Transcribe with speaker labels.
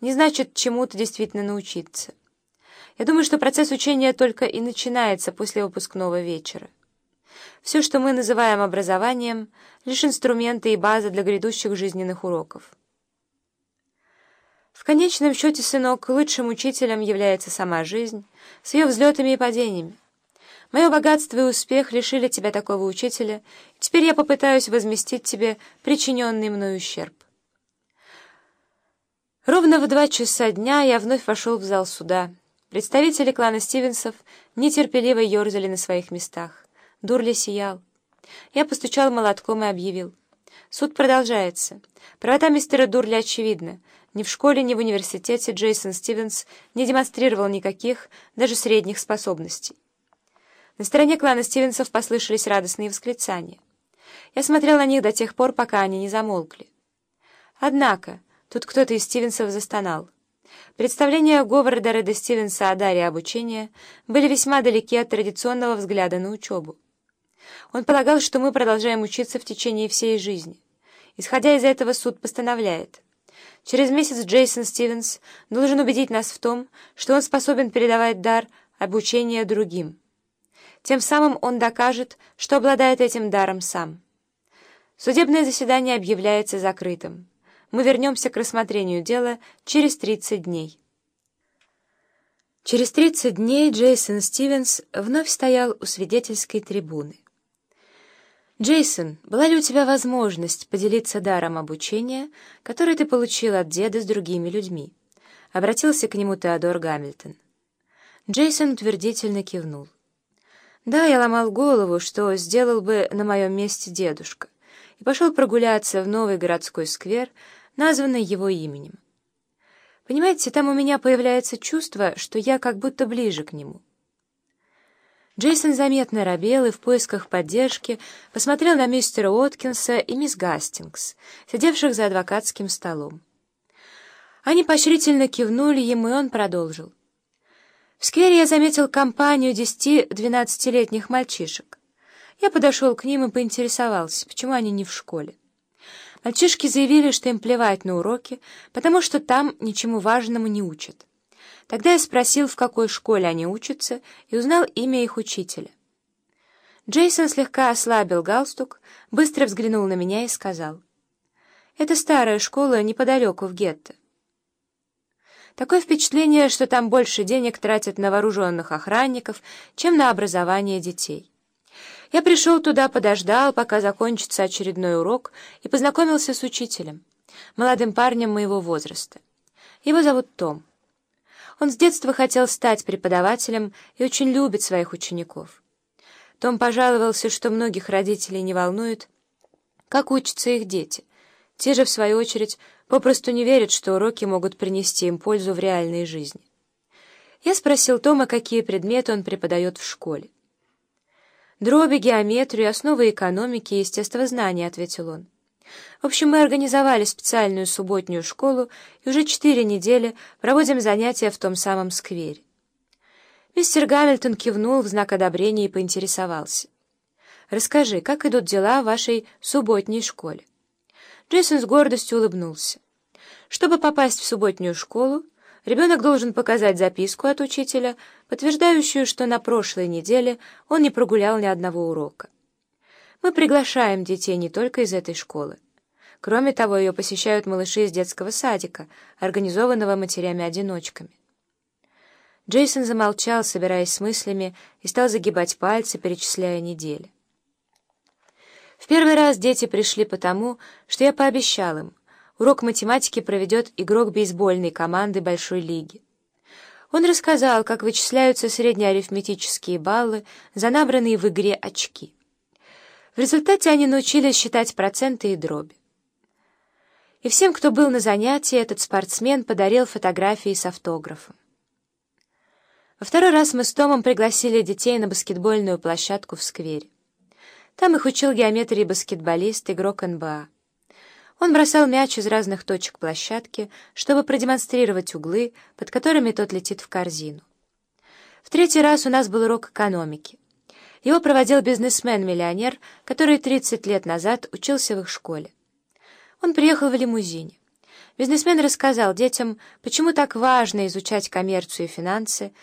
Speaker 1: не значит чему-то действительно научиться. Я думаю, что процесс учения только и начинается после выпускного вечера. Все, что мы называем образованием, лишь инструменты и база для грядущих жизненных уроков. В конечном счете, сынок, лучшим учителем является сама жизнь, с ее взлетами и падениями. Мое богатство и успех лишили тебя такого учителя, и теперь я попытаюсь возместить тебе причиненный мной ущерб. Ровно в два часа дня я вновь вошел в зал суда. Представители клана Стивенсов нетерпеливо ерзали на своих местах. Дурли сиял. Я постучал молотком и объявил. Суд продолжается. Правота мистера Дурли очевидна. Ни в школе, ни в университете Джейсон Стивенс не демонстрировал никаких, даже средних способностей. На стороне клана Стивенсов послышались радостные восклицания. Я смотрел на них до тех пор, пока они не замолкли. Однако, тут кто-то из Стивенсов застонал. Представления Говарда Реда Стивенса о даре обучения были весьма далеки от традиционного взгляда на учебу. Он полагал, что мы продолжаем учиться в течение всей жизни. Исходя из этого, суд постановляет. Через месяц Джейсон Стивенс должен убедить нас в том, что он способен передавать дар обучения другим. Тем самым он докажет, что обладает этим даром сам. Судебное заседание объявляется закрытым. Мы вернемся к рассмотрению дела через 30 дней. Через 30 дней Джейсон Стивенс вновь стоял у свидетельской трибуны. «Джейсон, была ли у тебя возможность поделиться даром обучения, который ты получил от деда с другими людьми?» Обратился к нему Теодор Гамильтон. Джейсон утвердительно кивнул. «Да, я ломал голову, что сделал бы на моем месте дедушка, и пошел прогуляться в новый городской сквер, названный его именем. Понимаете, там у меня появляется чувство, что я как будто ближе к нему». Джейсон заметно робел и в поисках поддержки посмотрел на мистера Уоткинса и мисс Гастингс, сидевших за адвокатским столом. Они поощрительно кивнули ему, и он продолжил. В сквере я заметил компанию десяти-двенадцатилетних мальчишек. Я подошел к ним и поинтересовался, почему они не в школе. Мальчишки заявили, что им плевать на уроки, потому что там ничему важному не учат. Тогда я спросил, в какой школе они учатся, и узнал имя их учителя. Джейсон слегка ослабил галстук, быстро взглянул на меня и сказал, «Это старая школа неподалеку в гетто. Такое впечатление, что там больше денег тратят на вооруженных охранников, чем на образование детей. Я пришел туда, подождал, пока закончится очередной урок, и познакомился с учителем, молодым парнем моего возраста. Его зовут Том. Он с детства хотел стать преподавателем и очень любит своих учеников. Том пожаловался, что многих родителей не волнует, как учатся их дети. Те же, в свою очередь, попросту не верят, что уроки могут принести им пользу в реальной жизни. Я спросил Тома, какие предметы он преподает в школе. «Дроби, геометрию, основы экономики и естествознания», — ответил он. В общем, мы организовали специальную субботнюю школу и уже четыре недели проводим занятия в том самом сквере. Мистер Гамильтон кивнул в знак одобрения и поинтересовался. «Расскажи, как идут дела в вашей субботней школе?» Джейсон с гордостью улыбнулся. «Чтобы попасть в субботнюю школу, ребенок должен показать записку от учителя, подтверждающую, что на прошлой неделе он не прогулял ни одного урока. Мы приглашаем детей не только из этой школы. Кроме того, ее посещают малыши из детского садика, организованного матерями-одиночками. Джейсон замолчал, собираясь с мыслями, и стал загибать пальцы, перечисляя недели. В первый раз дети пришли потому, что я пообещал им. Урок математики проведет игрок бейсбольной команды Большой лиги. Он рассказал, как вычисляются среднеарифметические баллы за набранные в игре очки. В результате они научились считать проценты и дроби. И всем, кто был на занятии, этот спортсмен подарил фотографии с автографом. Во второй раз мы с Томом пригласили детей на баскетбольную площадку в сквере. Там их учил геометрии баскетболист, игрок НБА. Он бросал мяч из разных точек площадки, чтобы продемонстрировать углы, под которыми тот летит в корзину. В третий раз у нас был урок экономики. Его проводил бизнесмен-миллионер, который 30 лет назад учился в их школе. Он приехал в лимузине. Бизнесмен рассказал детям, почему так важно изучать коммерцию и финансы,